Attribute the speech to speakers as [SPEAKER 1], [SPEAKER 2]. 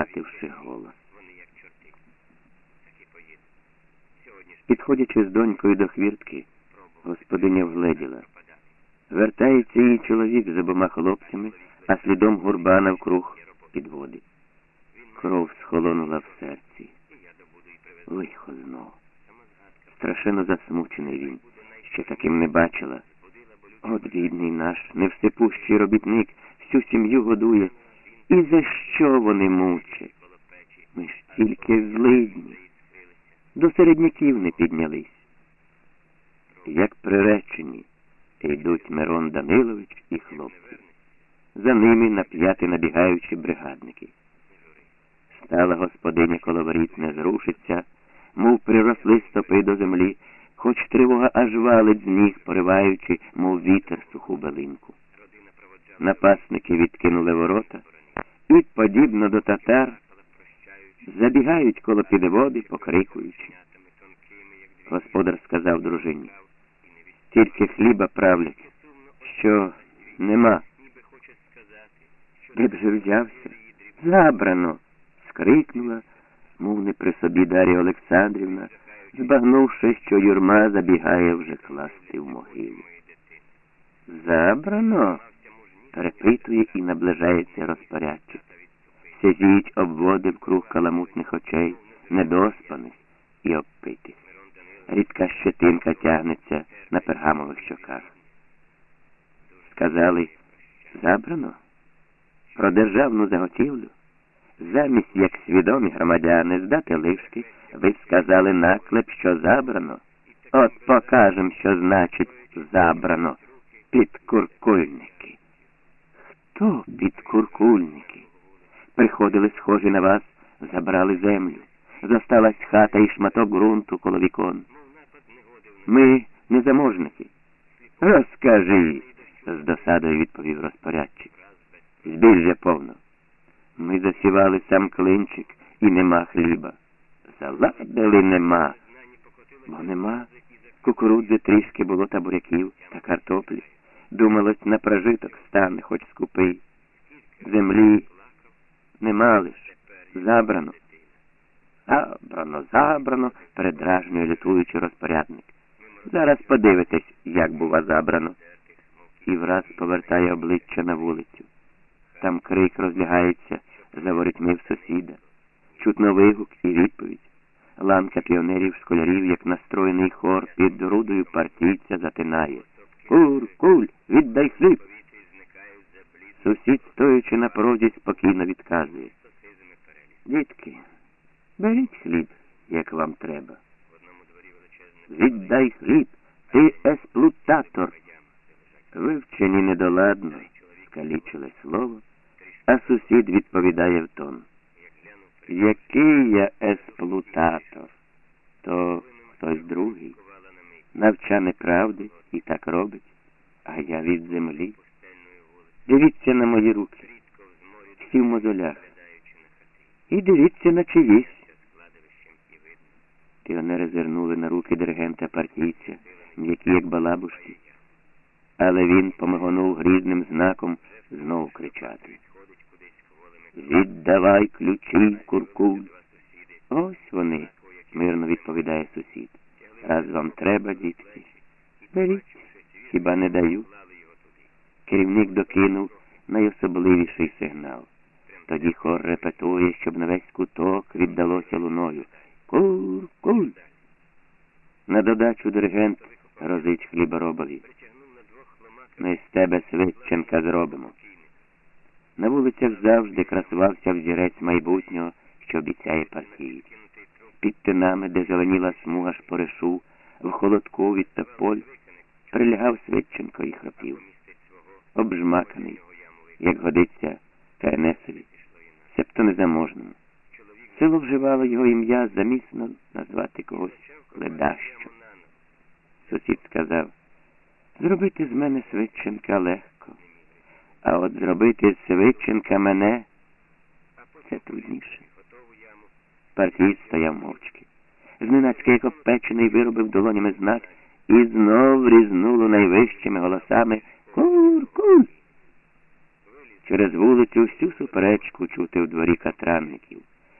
[SPEAKER 1] втративши голос. Підходячи з донькою до хвіртки, господиня вгледіла. Вертається її чоловік з обома хлопцями, а слідом гурба навкруг підводить. Кров схолонула в серці. Лихо знов. Страшенно засмучений він, ще таким не бачила. От бідний наш, невсипущий робітник, всю сім'ю годує. І за що вони мучать? Ми ж тільки злидні. До середняків не піднялись. Як приречені, йдуть Мирон Данилович і хлопці. За ними на п'яти набігаючі бригадники. Стала господиня коло воріт не зрушиться, мов приросли стопи до землі, хоч тривога аж валить з ніг, пориваючи, мов вітер суху белинку. Напасники відкинули ворота і, подібно до татар, забігають коло підводи, покрикуючи. Господар сказав дружині, тільки хліба правлять, що нема. Де б же взявся? Забрано. скрикнула, мов не при собі Дар'я Олександрівна, збагнувши, що юрма забігає вже класти в могилу. Забрано, перепитує і наближається розпорядчик. Сязіють обводи вкруг каламутних очей, недоспаних і обпитих. Рідка щетинка тягнеться на пергамових щоках. Сказали, забрано про державну заготівлю. Замість як свідомі громадяни здати лишки, ви сказали наклеп, що забрано. От покажем, що значить забрано підкуркульники. Хто підкуркульники? Приходили схожі на вас, забрали землю. Зосталась хата і шматок ґрунту коло вікон. Ми незаможники. Розкажи, з досадою відповів розпорядчик. Збіжжя повно. Ми засівали сам клинчик і нема хліба. Заладили нема. Бо нема. Кукурудзи трішки було табуряків та картоплі. Думалось, на прожиток стане, хоч скупий. Землі нема лиш. Забрано. Забрано, забрано, передражнює лютуючи розпорядник. Зараз подивитесь, як бува забрано. І враз повертає обличчя на вулицю. Там крик розлягається в сусіда. Чутно вигук і відповідь. Ланка піонерів школярів, як настроєний хор, під рудою партійця затинає. Кур, куль, віддай хліб. Сусід, стоячи на порозі, спокійно відказує. Дітки, беріть хліб, як вам треба. Віддай хліб, ти есплутатор. Вивчені недоладно, скалічили слово, а сусід відповідає в тон. Який я есплутатор, то хтось другий. Навча неправди і так робить, а я від землі. Дивіться на мої руки, всі в мозолях. І дивіться на чиїсь. Піонери зернули на руки диригента партійця, м'які, як балабушки. Але він помагонув грізним знаком знову кричати. Віддавай ключі, куркуль. Ось вони, мирно відповідає сусід. Раз вам треба, дітки. Беріть, хіба не даю. Керівник докинув найособливіший сигнал. Тоді хор репетує, щоб на весь куток віддалося луною. Кур-куль. На додачу диригент грозить хліборобові. Ми з тебе Свитченка зробимо. На вулицях завжди красувався взірець майбутнього, що обіцяє партії. Під тинами, де зеленіла смуга шпоришу, в холодку від тополь, прилягав Свитченко і хропів. Обжмаканий, як годиться КНСові, себто незаможному. Село вживало його ім'я замісно назвати когось ледащо. Сусід сказав, зробити з мене Свитченка легко. А от зробити з Свитченка мене це трудніше. Партій стояв мовчки. Зненацька, як опечений, виробив долонями знак і знов різнуло найвищими голосами Кур, кур. Через вулицю всю суперечку чути в дворі катранників.